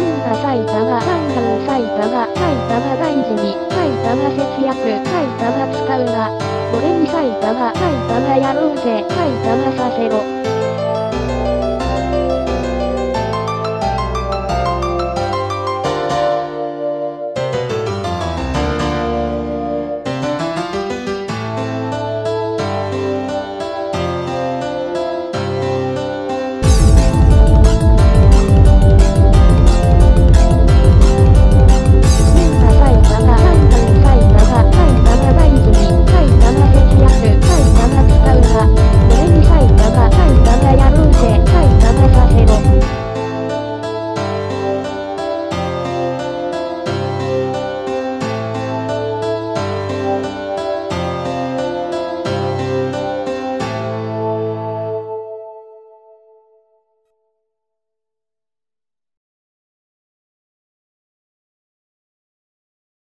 玉埼玉ガンガン埼玉埼玉大事に埼玉節約埼玉使うな俺に埼玉埼玉やろうぜ埼玉させろ